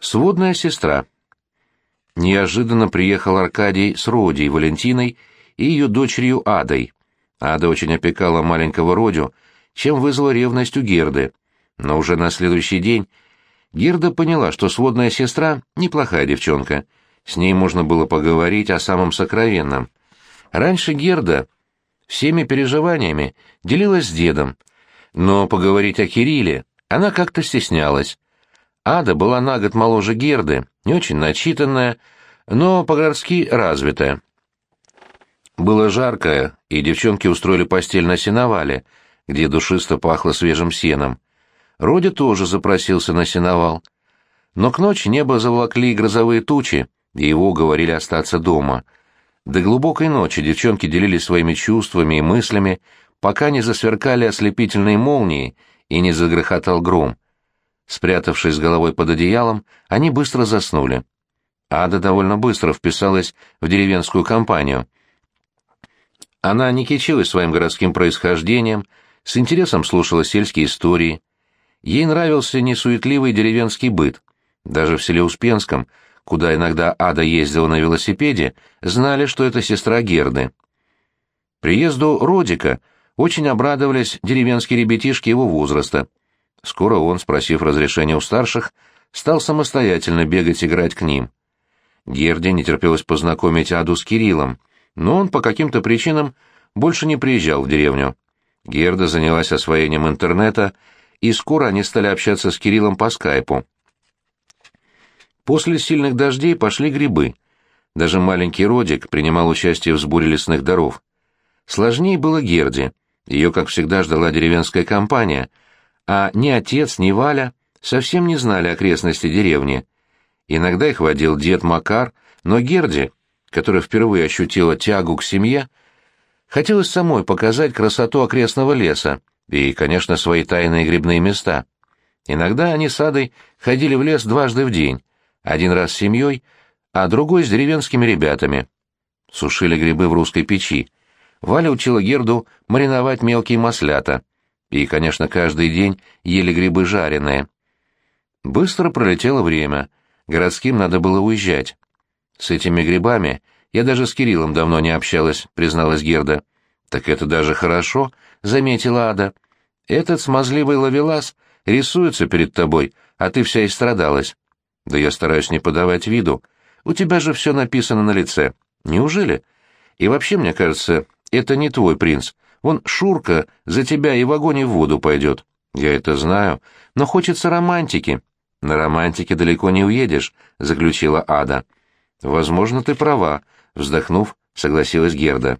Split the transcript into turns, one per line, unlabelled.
Сводная сестра. Неожиданно приехал Аркадий с Родей, Валентиной и ее дочерью Адой. Ада очень опекала маленького Родю, чем вызвала ревность у Герды. Но уже на следующий день Герда поняла, что сводная сестра — неплохая девчонка. С ней можно было поговорить о самом сокровенном. Раньше Герда всеми переживаниями делилась с дедом, но поговорить о Кирилле она как-то стеснялась. Ада была на год моложе Герды, не очень начитанная, но по-городски развитая. Было жарко, и девчонки устроили постель на сеновале, где душисто пахло свежим сеном. Роди тоже запросился на сеновал. Но к ночи небо заволокли грозовые тучи, и его уговорили остаться дома. До глубокой ночи девчонки делились своими чувствами и мыслями, пока не засверкали ослепительные молнии и не загрохотал гром. Спрятавшись головой под одеялом, они быстро заснули. Ада довольно быстро вписалась в деревенскую компанию. Она не кичилась своим городским происхождением, с интересом слушала сельские истории. Ей нравился несуетливый деревенский быт. Даже в селе Успенском, куда иногда Ада ездила на велосипеде, знали, что это сестра Герды. Приезду Родика очень обрадовались деревенские ребятишки его возраста. Скоро он, спросив разрешения у старших, стал самостоятельно бегать играть к ним. Герде не терпелось познакомить Аду с Кириллом, но он по каким-то причинам больше не приезжал в деревню. Герда занялась освоением интернета, и скоро они стали общаться с Кириллом по скайпу. После сильных дождей пошли грибы. Даже маленький Родик принимал участие в сборе лесных даров. Сложнее было Герде. Ее, как всегда, ждала деревенская компания — а ни отец, ни Валя совсем не знали окрестности деревни. Иногда их водил дед Макар, но Герди, которая впервые ощутила тягу к семье, хотелось самой показать красоту окрестного леса и, конечно, свои тайные грибные места. Иногда они с Адой ходили в лес дважды в день, один раз с семьей, а другой с деревенскими ребятами. Сушили грибы в русской печи. Валя учила Герду мариновать мелкие маслята — и, конечно, каждый день ели грибы жареные. Быстро пролетело время, городским надо было уезжать. С этими грибами я даже с Кириллом давно не общалась, призналась Герда. Так это даже хорошо, заметила Ада. Этот смазливый ловелас рисуется перед тобой, а ты вся истрадалась. Да я стараюсь не подавать виду. У тебя же все написано на лице. Неужели? И вообще, мне кажется, это не твой принц. Вон Шурка за тебя и в огонь и в воду пойдет. Я это знаю, но хочется романтики. На романтике далеко не уедешь, заключила Ада. Возможно, ты права, вздохнув, согласилась Герда.